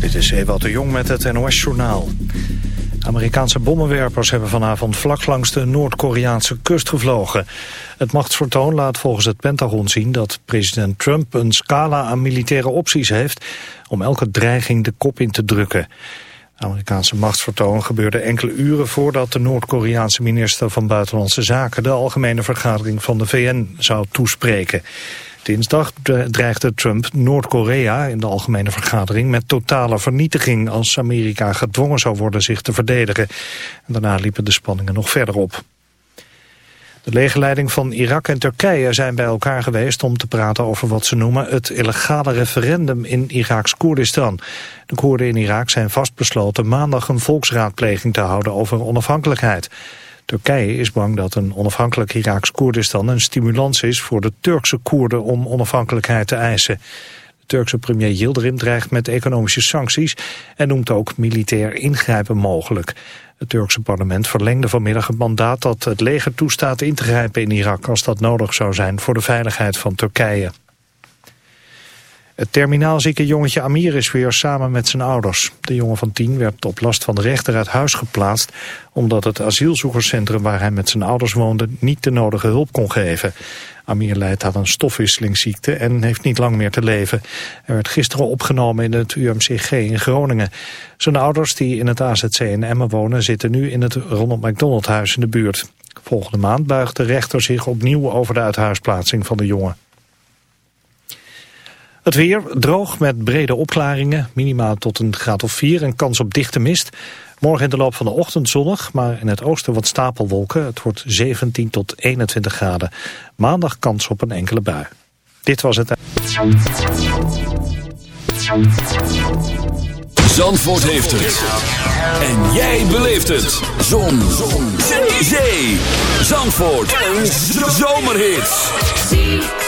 Dit is Ewout de Jong met het NOS-journaal. Amerikaanse bommenwerpers hebben vanavond vlak langs de Noord-Koreaanse kust gevlogen. Het machtsvertoon laat volgens het Pentagon zien dat president Trump een scala aan militaire opties heeft om elke dreiging de kop in te drukken. Amerikaanse machtsvertoon gebeurde enkele uren voordat de Noord-Koreaanse minister van Buitenlandse Zaken de algemene vergadering van de VN zou toespreken. Dinsdag dreigde Trump Noord-Korea in de algemene vergadering met totale vernietiging als Amerika gedwongen zou worden zich te verdedigen. En daarna liepen de spanningen nog verder op. De legerleiding van Irak en Turkije zijn bij elkaar geweest om te praten over wat ze noemen het illegale referendum in Iraks Koerdistan. De Koerden in Irak zijn vastbesloten maandag een volksraadpleging te houden over onafhankelijkheid. Turkije is bang dat een onafhankelijk Iraaks Koerdistan een stimulans is voor de Turkse Koerden om onafhankelijkheid te eisen. De Turkse premier Yildirim dreigt met economische sancties en noemt ook militair ingrijpen mogelijk. Het Turkse parlement verlengde vanmiddag het mandaat dat het leger toestaat in te grijpen in Irak als dat nodig zou zijn voor de veiligheid van Turkije. Het terminaalzieke jongetje Amir is weer samen met zijn ouders. De jongen van tien werd op last van de rechter uit huis geplaatst... omdat het asielzoekerscentrum waar hij met zijn ouders woonde... niet de nodige hulp kon geven. Amir leidt aan een stofwisselingsziekte en heeft niet lang meer te leven. Hij werd gisteren opgenomen in het UMCG in Groningen. Zijn ouders, die in het AZC in Emmen wonen... zitten nu in het Ronald McDonald huis in de buurt. Volgende maand buigt de rechter zich opnieuw over de uithuisplaatsing van de jongen. Het weer droog met brede opklaringen, minimaal tot een graad of 4 en kans op dichte mist. Morgen in de loop van de ochtend zonnig, maar in het oosten wat stapelwolken. Het wordt 17 tot 21 graden. Maandag kans op een enkele bui. Dit was het. Zandvoort heeft het. En jij beleeft het. Zon. Zon. Zee. Zandvoort. Een zomerhit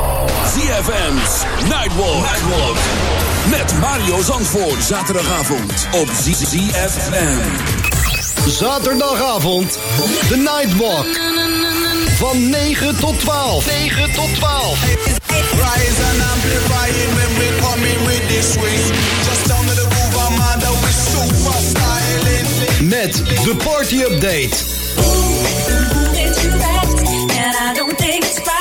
ZFM's Nightwalk. Nightwalk. Met Mario Zandvoort. Zaterdagavond op ZFM. Zaterdagavond. The Nightwalk. Van 9 tot 12. 9 tot 12. Rise and amplifying when we come in with this swing. Just down to the groove, I'm under with super styling. Met de party update.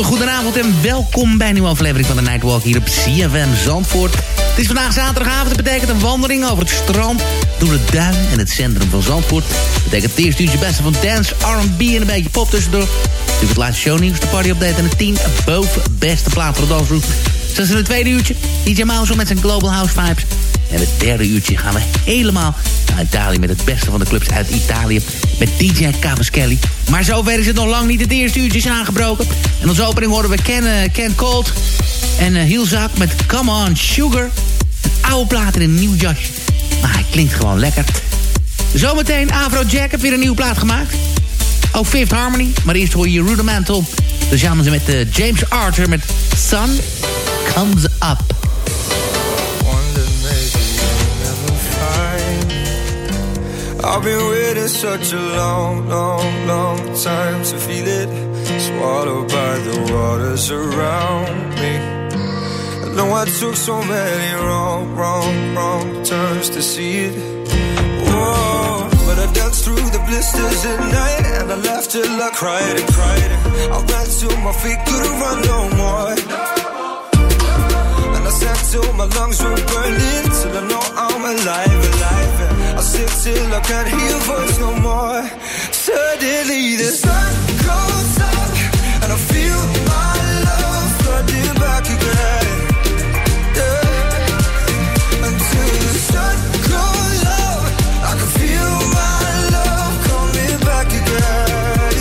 Goedenavond en welkom bij een nieuwe aflevering van de Nightwalk hier op CFM Zandvoort. Het is vandaag zaterdagavond, dat betekent een wandeling over het strand, door de duin en het centrum van Zandvoort. Dat betekent het eerste uurtje beste van dance, R&B en een beetje pop tussendoor. Natuurlijk het laatste shownieuws, de party update en de 10 boven beste plaat voor de dansgroep. Zoals in het tweede uurtje, DJ Mouse met zijn Global House Vibes. En het derde uurtje gaan we helemaal Italië... met het beste van de clubs uit Italië met DJ Cavaschelli. Maar zover is het nog lang niet. Het eerste uurtje is aangebroken. En als opening horen we Ken, uh, Ken Colt en uh, Hielzak met Come On Sugar. Een oude plaat in een nieuw jasje. Maar hij klinkt gewoon lekker. Zometeen Afro Jack heeft weer een nieuwe plaat gemaakt. Ook Fifth Harmony. Maar eerst hoor je Rudimental. Dus samen ze met uh, James Arthur met Sun Comes Up. I've been waiting such a long, long, long time to feel it. Swallowed by the waters around me. I know I took so many wrong, wrong, wrong turns to see it. Whoa, but I danced through the blisters at night and I laughed till I cried and cried. I ran till my feet couldn't run no more. And I sat till my lungs were burning till I know I'm alive, alive. Sit till I can't hear your voice no more. Suddenly the sun goes up and I feel my love flooding back again. Until the sun goes up, I can feel my love coming back again.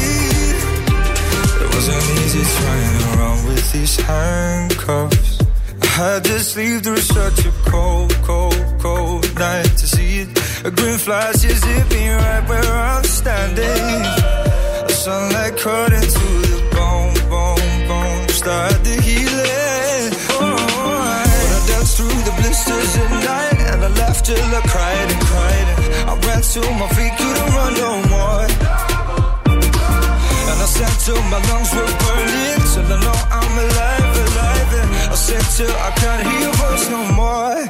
It wasn't easy trying with these handcuffs. I had to sleep through such a cold, cold, cold night to see it. A green flash is zipping right where I'm standing. The sunlight cut into the bone, bone, bone. Start the healing. Oh, but I danced through the blisters at night and I laughed till I cried and cried. And I ran till my feet couldn't run no more. And I sat till my lungs were burning till I know I'm alive, alive. And I said till I can't hear your voice no more.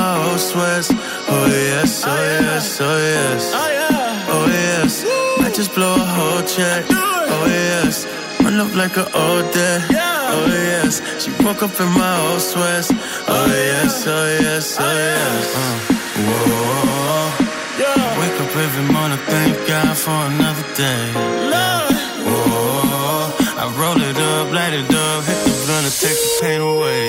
My old sweats. Oh yes, oh yes, oh yes. Oh yes, might just blow a whole check. Oh yes, run up like an old debt. Oh yes, she broke up in my old sweats. Oh yes, oh yes, oh yes. Uh, whoa. Wake up every morning, thank God for another day. Whoa, I roll it up, light it up, hit the blunt and take the rotation.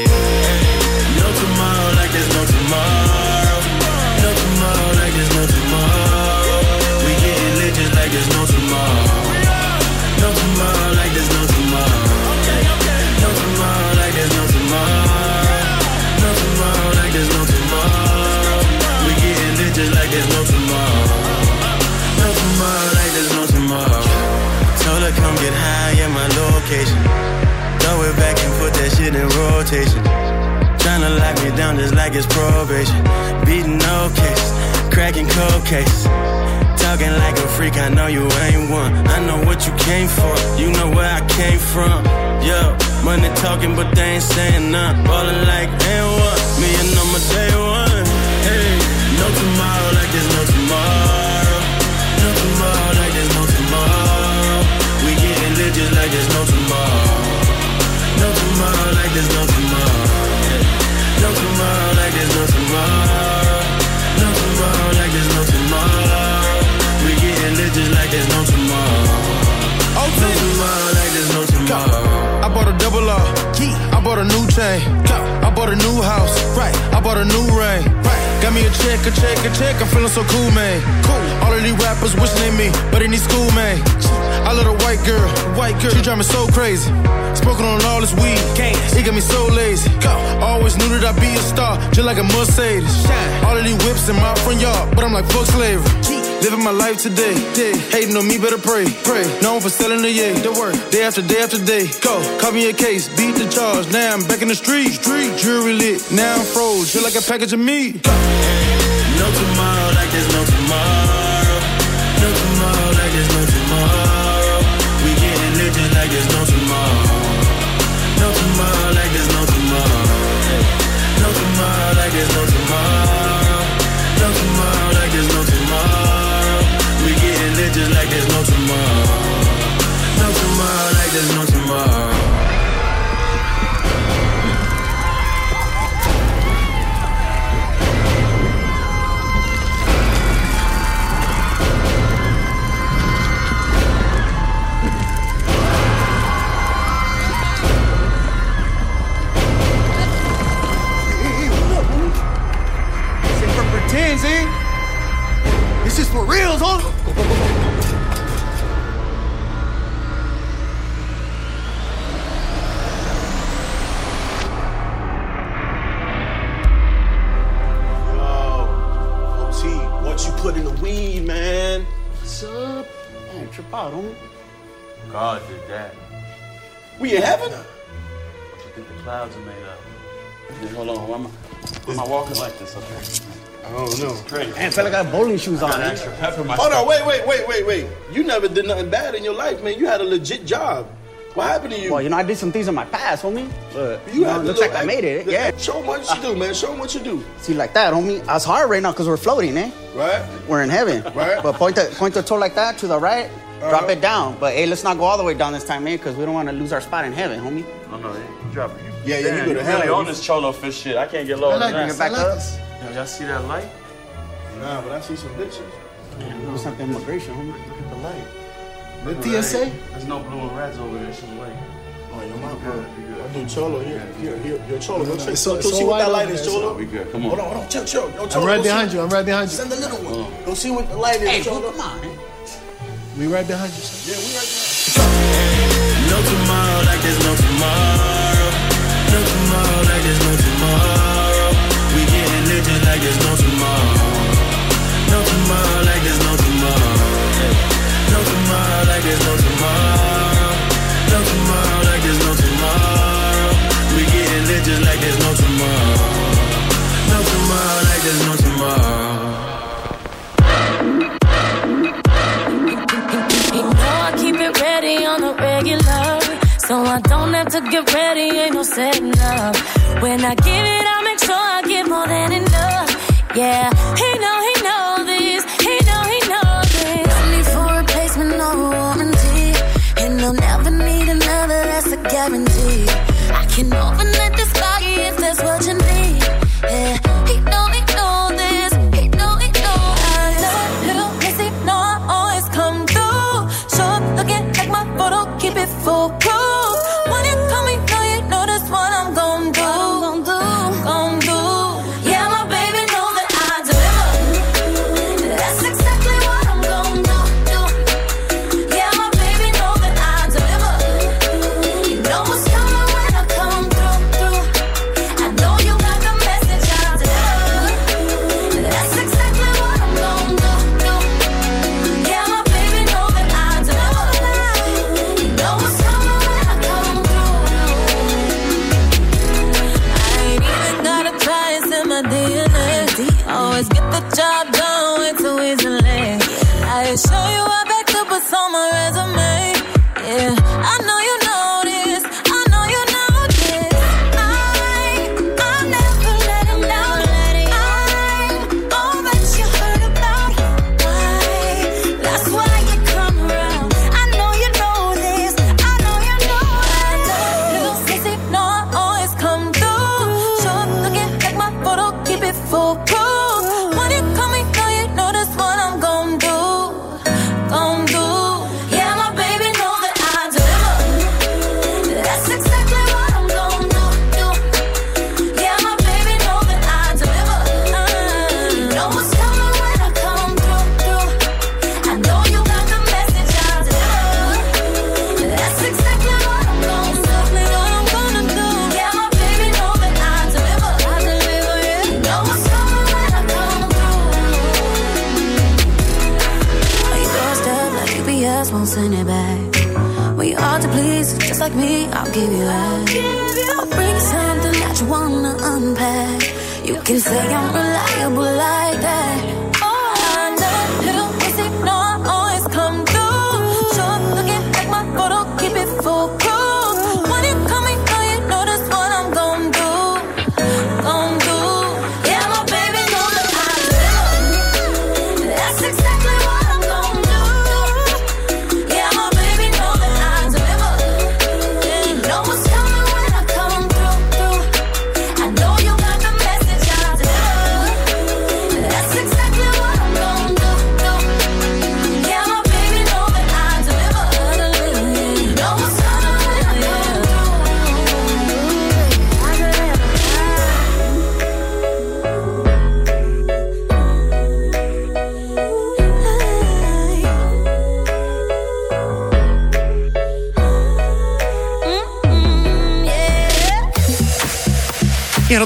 Down just like it's probation. Beating no case, cracking cold case. Talking like a freak, I know you ain't one. I know what you came for, you know where I came from. Yo, money talking, but they ain't saying nothing. Ballin' like and what? Me and number day one. Hey, no tomorrow like there's no tomorrow. No tomorrow like there's no tomorrow. We getting lit just like there's no tomorrow. No tomorrow like there's no tomorrow. Like there's no tomorrow. No tomorrow like there's no tomorrow. I bought a double R. I bought a new chain. I bought a new house. Right. I bought a new ring. Right. Got me a check, a check, a check. I'm feeling so cool, man. Cool. All of these rappers wishing they me, but they need school, man. I love a white girl. White girl. She drive me so crazy. Smoking on all this weed. It got me so lazy. Always knew that I'd be a star, just like a Mercedes. All of these whips in my front yard, but I'm like fuck slavery. Living my life today. Day. Hating on me, better pray. Pray. Known for selling the yay. The work. Day after day after day. Go. Call me a case. Beat the charge. Now I'm back in the street. Street. Jury lit. Now I'm froze. Feel like a package of meat. No for reals, huh? Yo, OT, what you put in the weed, man? What's up? Man, trip out, homie. God did that. We in heaven? What you think the clouds are made of? Hey, hold on, why am I, why am I walking like this up here? I don't know. Crazy. Man, feel like I got bowling shoes on, extra pep in my Hold on, step. wait, wait, wait, wait, wait. You never did nothing bad in your life, man. You had a legit job. What happened to you? Well, you know, I did some things in my past, homie. But you you know, had it the looks like little I made it. act- Yeah. Show them what you do, man. Show them what you do. See, like that, homie. I was hard right now because we're floating, eh? Right. We're in heaven. Right. But point the point the toe like that to the right, drop Uh-huh. it down. But hey, let's not go all the way down this time, eh? Because we don't want to lose our spot in heaven, homie. No, no, you drop it. Yeah, yeah, you Damn, go to you hell. really on this cholo fish shit. I can't get low. I like than it. that. Bring it back up. Yo, y'all see that light? Nah, but I see some bitches. Man, it's not the immigration, homie. Look at the light. The Look TSA? that. There's no blue and reds over there. It's just white. Oh, you're my bro. I do cholo here. Here, here, here, cholo. Go check. It's so- Go it's so see what that light over is, there. cholo. We good. Come on. Hold on, hold on. Chill, chill. Yo, I'm right behind you. I'm right behind you. Send the little one. Go see what the light is, Hey, cholo. bro, come on, man. We right behind you, son. Yeah, we right there. No tomorrow like there's no tomorrow. Like there's no tomorrow. No tomorrow like there's no tomorrow. No tomorrow like there's no tomorrow. No tomorrow like there's no tomorrow. We getting lit just like there's no tomorrow. No tomorrow like there's no tomorrow. You know I keep it ready on the regular. So I don't have to get ready, ain't no setting up. When I give it, I make sure I get more than enough. Yeah, he know, he know this. He know, he know this. For replacement, warranty. And I'll never need another, that's a guarantee. I can open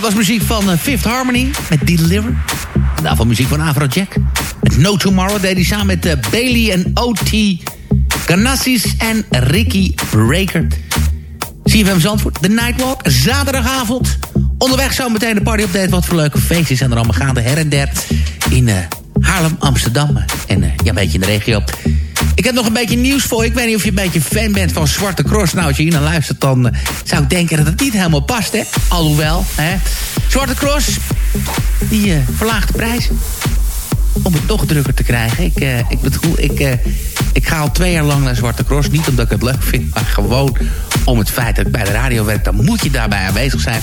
was muziek van eh, Fifth Harmony met Deliver. En daarvan muziek van Afrojack. Met No Tomorrow deed hij samen met eh, Bailey en O.T. Ganassis en Ricky Breaker. CFM Zandvoort, de Nightwalk, zaterdagavond. Onderweg zo meteen de party-update. Wat voor leuke feestjes zijn er allemaal gaande her en der. In eh, Haarlem, Amsterdam en ja, een beetje in de regio. Ik heb nog een beetje nieuws voor. Ik weet niet of je een beetje fan bent van Zwarte Cross. Nou, als je hier naar luistert, dan eh, zou ik denken dat het niet helemaal past, hè. Alhoewel, hè. Zwarte Cross, die eh, verlaagt de prijs. Om het toch drukker te krijgen. Ik, eh, ik bedoel, ik, ik ga al twee jaar lang naar Zwarte Cross. Niet omdat ik het leuk vind, maar gewoon om het feit dat ik bij de radio werk. Dan moet je daarbij aanwezig zijn.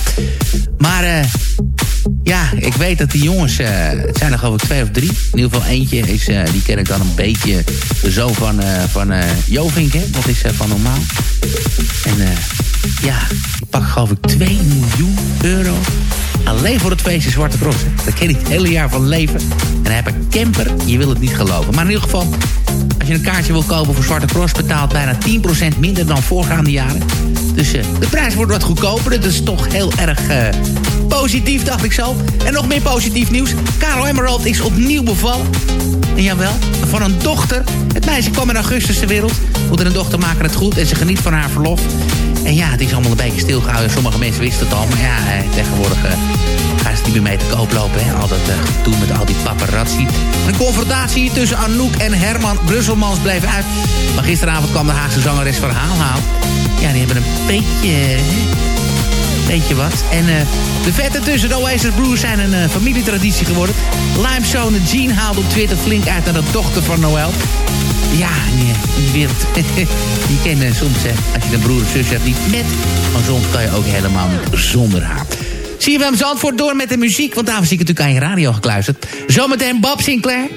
Maar ja, ik weet dat die jongens, eh, het zijn er geloof ik twee of drie. In ieder geval eentje, is, eh, die ken ik dan een beetje. Zoon van, eh van Jovink, hè? Dat is van normaal. En ja, die pak geloof ik 2 miljoen euro. Alleen voor het feestje Zwarte Cross. Daar ken ik het hele jaar van leven. En hij heeft een camper, je wil het niet geloven. Maar in ieder geval, als je een kaartje wil kopen voor Zwarte Cross... betaalt bijna 10% minder dan voorgaande jaren. Dus eh, de prijs wordt wat goedkoper. Dat is toch heel erg eh, positief, dacht ik zo. En nog meer positief nieuws. Carol Emerald is opnieuw bevallen. En jawel, van een dochter. Het meisje kwam in augustus ter wereld. Moeder en dochter maken het goed en ze geniet van haar verlof. En ja, het is allemaal een beetje stilgehouden. Sommige mensen wisten het al, maar ja, eh, tegenwoordig... gaan ze niet meer mee te koop lopen. Al dat eh, gedoe met al die paparazzi. Een confrontatie tussen Anouk en Herman Brusselmans bleef uit. Maar gisteravond kwam de Haagse zangeres verhaal halen. Ja, die hebben een beetje... eh, Beetje wat. En eh, de vetten tussen de Oasis Broers zijn een eh, familietraditie geworden. Limestone en Jean haalde op Twitter flink uit naar de dochter van Noël. Ja, nee, die wereld. die kennen soms, als je een broer of zus hebt, niet met. Maar soms kan je ook helemaal zonder haar. Zie je hem Zandvoort door met de muziek, want daarvoor zie ik natuurlijk aan je radio gekluisterd. Zometeen Bob Sinclair.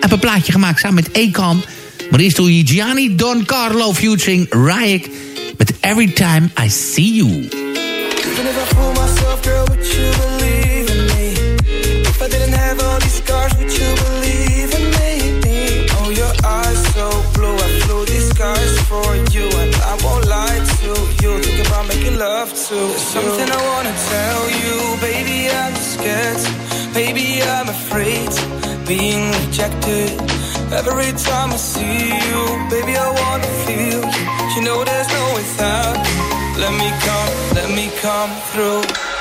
Heb een plaatje gemaakt samen met Akon. Maar eerst doe je Gianni Don Carlo featuring Ryek met Every Time I See You. You you for you, and I won't lie to you. Think about making love to There's something I wanna tell baby. I'm afraid, being rejected. Every time I see you, baby, I wanna feel you. You know there's no without. you. Let me come, let me come through.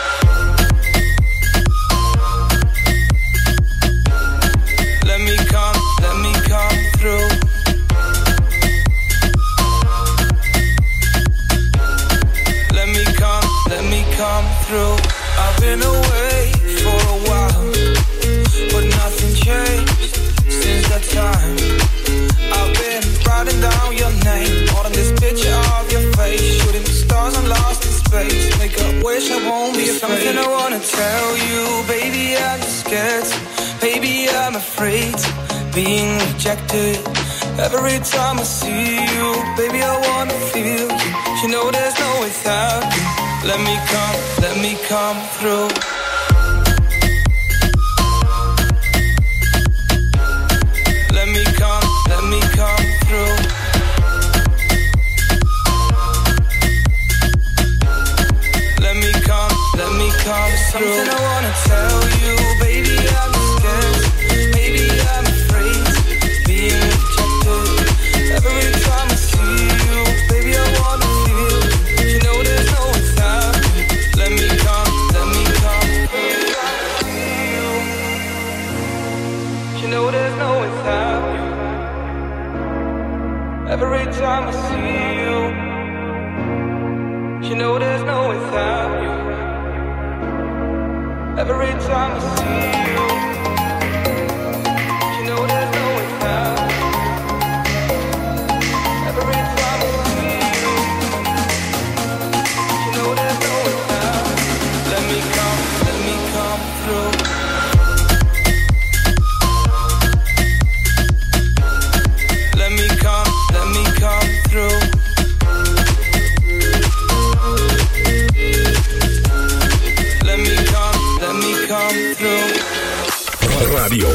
afraid of being rejected. Every time I see you, baby, I wanna feel you. You know there's no without you. Let me come, let me come through. Let me come, let me come through. Let me come, let me come through. time I see you, you know there's no without you. Every time I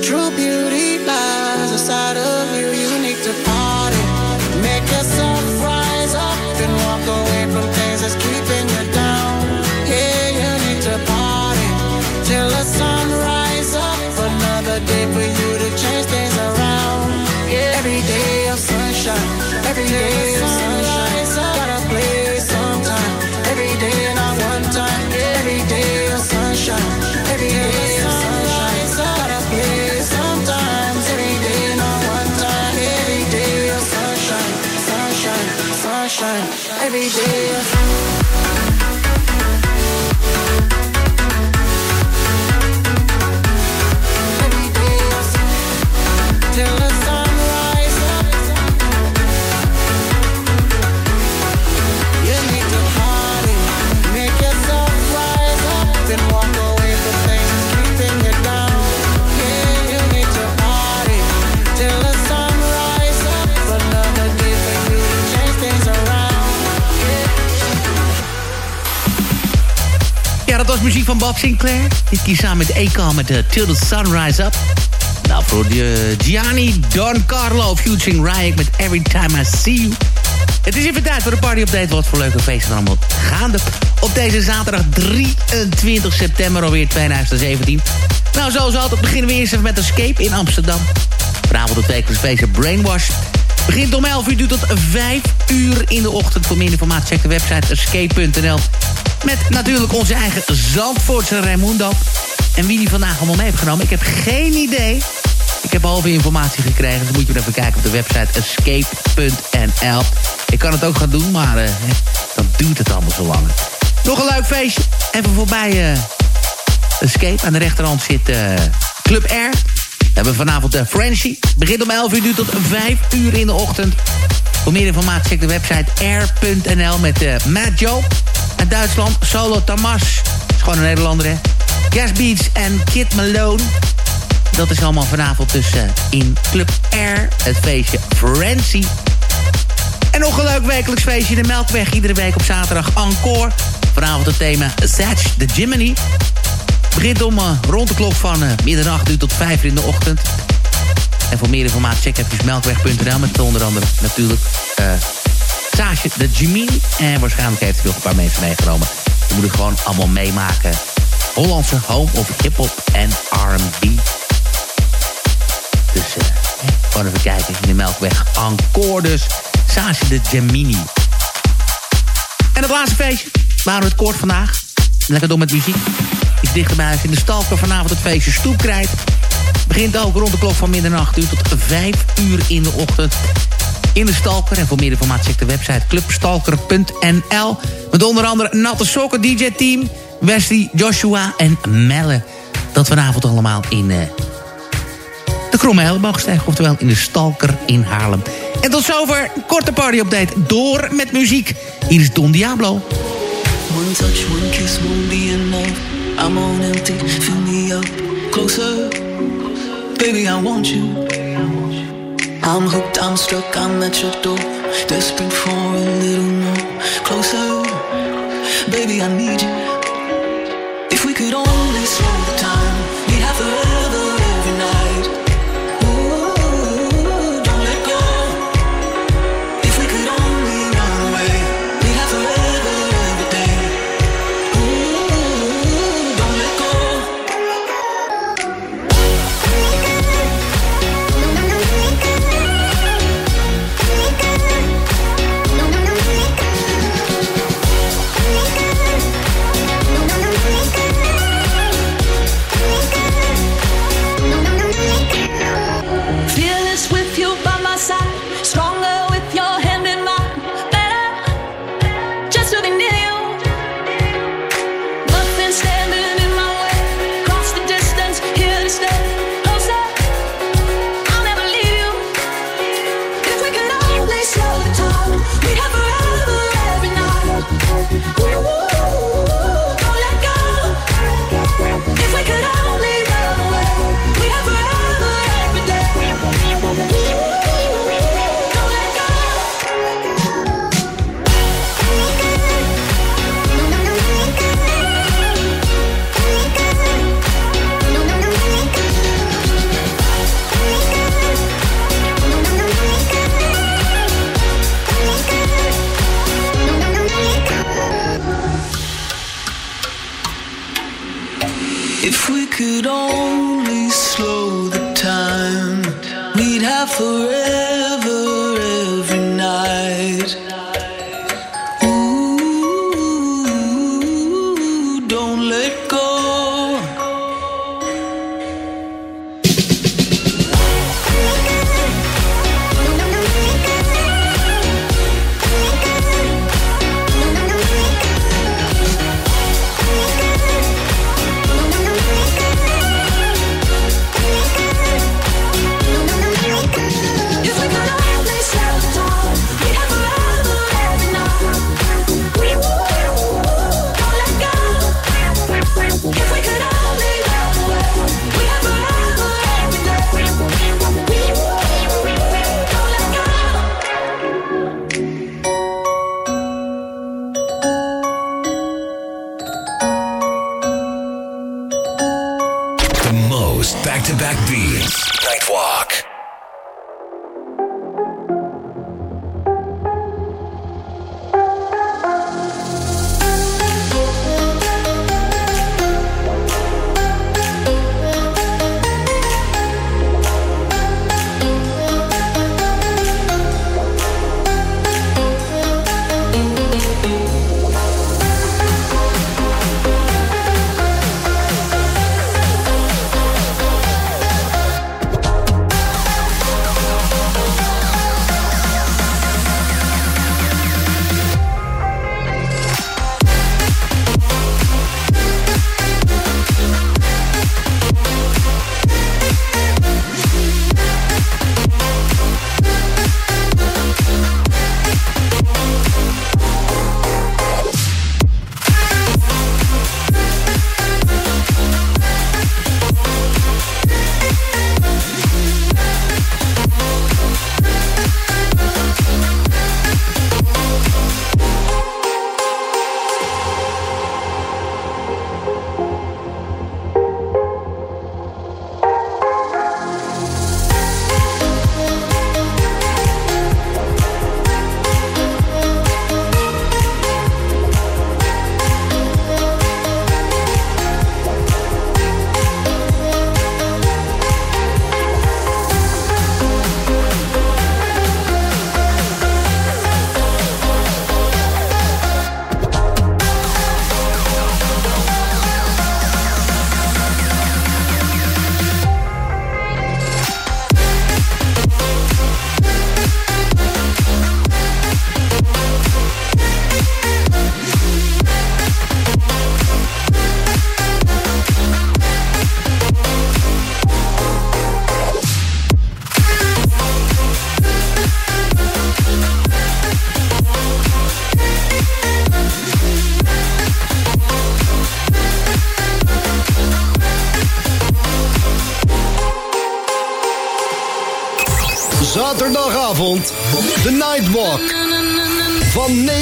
true beauty. van Bob Sinclair. Dit kies samen met Eka met de Till the Sunrise Up. Nou, voor de eh, Gianni, Don Carlo, featuring Ryan met Every Time I See You. Het is even tijd voor de party update. Wat voor leuke feesten allemaal gaande. Op deze zaterdag 23 september alweer 2017. Nou, zoals altijd beginnen we eerst even met Escape in Amsterdam. Vanavond het wekelijks feestje Brainwash. Begint om 11 uur, tot 5 uur in de ochtend. Voor meer informatie check de website escape.nl. Met natuurlijk onze eigen Zandvoortse Raimundo. En wie die vandaag allemaal mee heeft genomen, ik heb geen idee. Ik heb halve informatie gekregen, dus moet je maar even kijken op de website escape.nl. Ik kan het ook gaan doen, maar uh, dan duurt het allemaal zo lang. Nog een leuk feestje. Even voorbij uh, Escape. Aan de rechterhand zit uh, Club R. We hebben vanavond de Frenchie. Begint om 11 uur, tot 5 uur in de ochtend. Voor meer informatie check de website air.nl met Matt Joe. Uit Duitsland, Solo Tamas. Is gewoon een Nederlander, hè. Beats en Kid Malone. Dat is allemaal vanavond dus uh, in Club Air. Het feestje Frenzy. En nog een leuk wekelijks feestje in de Melkweg. Iedere week op zaterdag Encore. Vanavond het thema Satch the Jiminy. Begint om uh, rond de klok van uh, middernacht uur tot vijf uur in de ochtend. En voor meer informatie check even melkweg.nl met onder andere natuurlijk Saasje de Jiminy. En waarschijnlijk heeft hij nog een paar mensen meegenomen. Die moeten gewoon allemaal meemaken. Hollandse home of hip-hop en R&B. Dus uh, gewoon even kijken in de Melkweg. Encore dus. Saasje de Gemini. En het laatste feestje. We het kort vandaag. Lekker door met muziek. Iets dichterbij in de Stalker vanavond het feestje Stoepkrijt. Begint ook rond de klok van middernacht uur tot 5 uur in de ochtend. In de Stalker. En voor meer informatie check de website clubstalker.nl. Met onder andere Natte Sokken DJ Team. Wesley, Joshua en Melle. Dat vanavond allemaal in... Uh, de Kromme Hellenbachsteeg, oftewel in de Stalker in Haarlem. En tot zover een korte party-update. Door met muziek. Hier is Don Diablo. One touch, one kiss won't be enough. I'm on me up closer. Baby, I want you. I'm hooked, I'm stuck, I'm at your door. Desperate for a little more. Closer, baby, I need you. If we could only slow the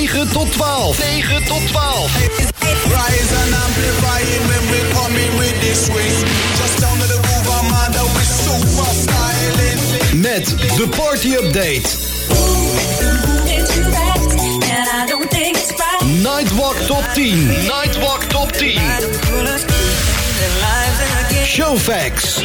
9 tot 12. 9 tot 12. Rise and amplifying when we coming with this swing. Just down to the groove, Armada with super styling. Met de party update. Nightwalk top 10. Nightwalk top 10. Showfax.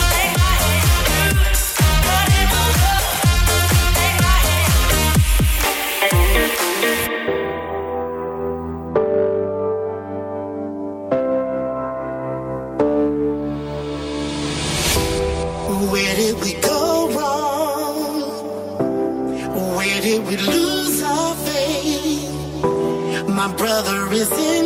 Brother is in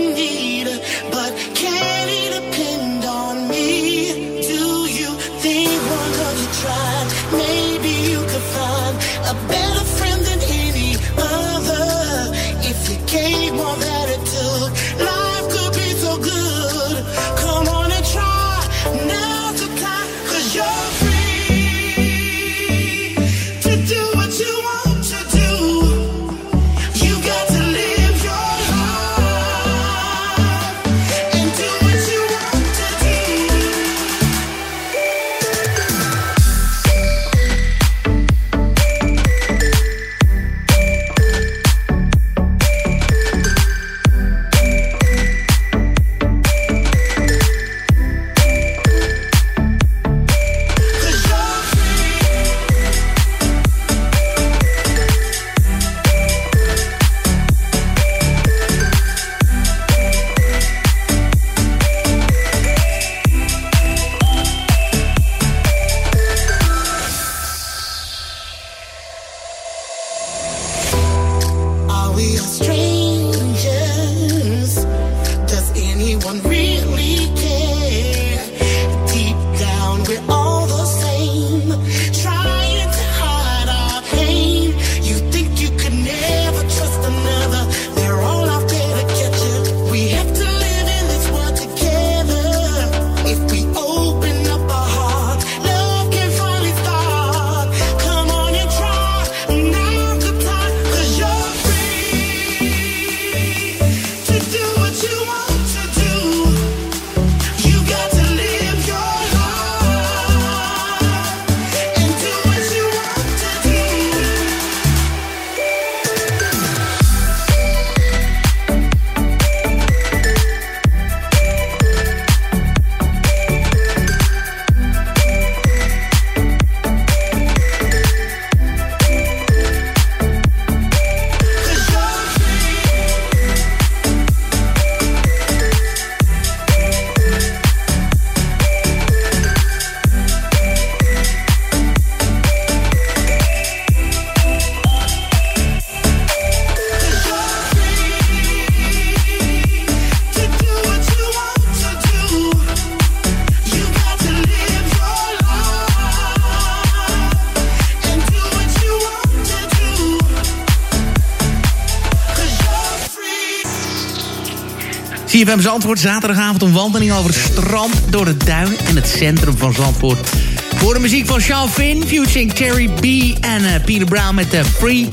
CFM Zandvoort, zaterdagavond een wandeling over het strand... door de duinen en het centrum van Zandvoort. Voor de muziek van Sean Finn, featuring Terry B. en eh, Peter Brown met uh, Free.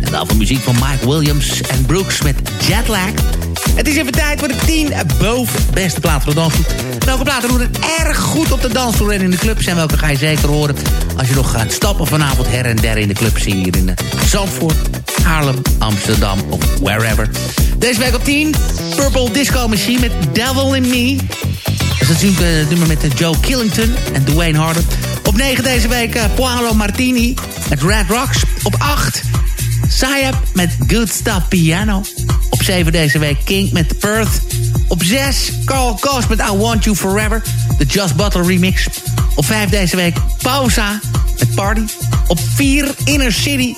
En dan van muziek van Mike Williams en Brooks met Jetlag. Het is even tijd voor de 10 boven beste plaat voor de. Welke platen doen het erg goed op de dansvloer en in de clubs... en welke ga je zeker horen als je nog gaat stappen vanavond her en der in de clubs hier in eh, Zandvoort, Haarlem, Amsterdam of wherever. Deze week op 10, Purple Disco Machine met Devil in Me. Dat is natuurlijk eh, het nummer met eh, Joe Killington en Dwayne Harden. Op 9 deze week eh, Paolo Martini met Red Rocks. Op 8 Sayap met Good Stuff Piano. Op 7 deze week King met Perth. Op 6 Carl Coast met I Want You Forever. De Just Butler remix. Op 5 deze week Pausa met Party. Op 4 Inner City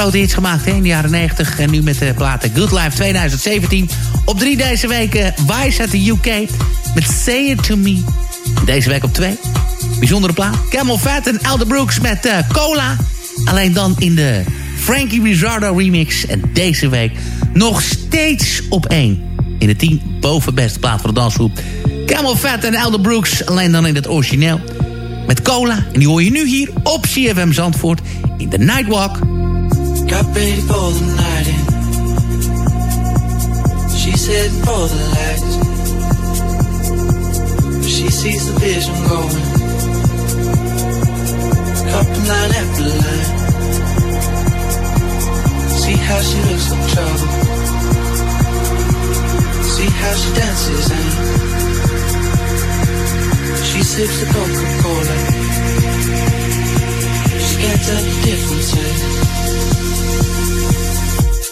grote hits gemaakt in de jaren 90. En nu met de platen Good Life 2017. Op drie deze week uh, Wise uit de UK met Say It To Me. Deze week op twee. Bijzondere plaat. Camel Fat en Elder Brooks met uh, Cola. Alleen dan in de Frankie Rizzardo remix. En deze week nog steeds op één. In de tien bovenbeste plaat van de dansgroep. Camel Fat en Elder Brooks. Alleen dan in het origineel. Met Cola. En die hoor je nu hier op CFM Zandvoort. In de Nightwalk. Got ready for the night in. She's heading for the lights. She sees the vision going. Couple line after line. See how she looks in trouble. See how she dances and she sips the Coca-Cola. Tell the difference.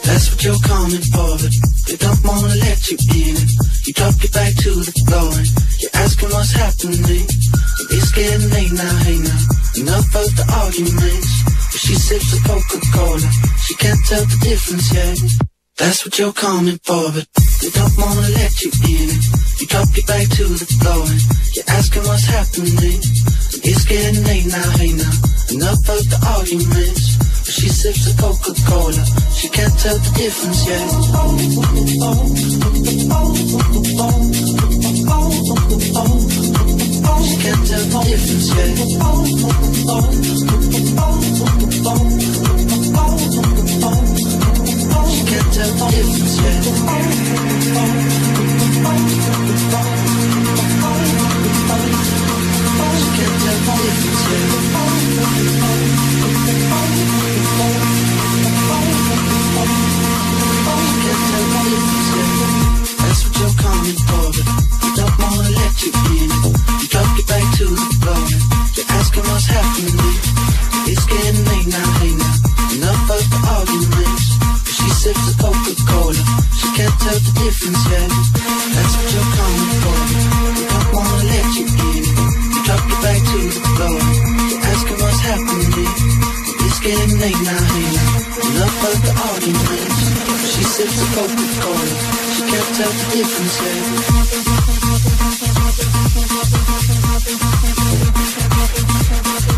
That's what you're coming for, but they don't wanna let you in. You drop your back to the floor and you're asking what's happening. It's getting late now, hey now. Enough of the arguments. But she sips the Coca-Cola. She can't tell the difference yet. That's what you're coming for, but they don't wanna let you in. You drop your back to the floor and you're asking what's happening. It's getting late now, hey now. Enough of the arguments. But she sips the Coca-Cola. She can't tell the difference yet. She can't tell the difference yet. She can't tell the difference yet. She can't tell the difference yet. That's what you're coming for. They don't wanna let you in. You're asking what's happening. It's getting late now, hey. Enough of the arguments. She sips the Coca-Cola. She can't tell the difference yet.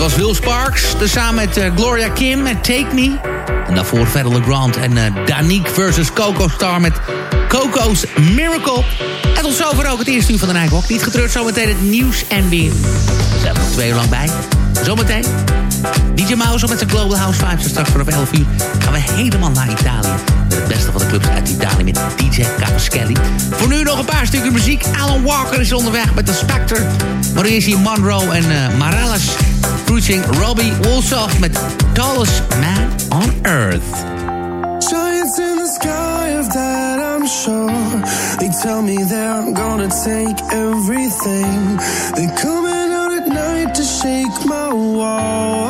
Was Will Sparks. Tezamen met eh, Gloria Kim en Take Me. En daarvoor Federal Grant en eh Danique versus Coco Star met Coco's Miracle. En tot zover ook het eerste uur van de Nightwalk. Niet getreurd, zometeen het nieuws en weer. Er nog twee uur lang bij. Zometeen DJ Mouse met zijn Global House Vibes. Straks vanaf 11 uur gaan we helemaal naar Italië. Met het beste van de clubs uit Italië met DJ Cavaschelli. Voor nu nog een paar stukken muziek. Alan Walker is onderweg met de Spectre. Hier Monroe en uh, Marales. Featuring Robbie Wolsoff met Tallest Man on Earth. Giants in the sky, of that I'm sure. They tell me they're gonna take everything. They're coming out at night to shake my walls.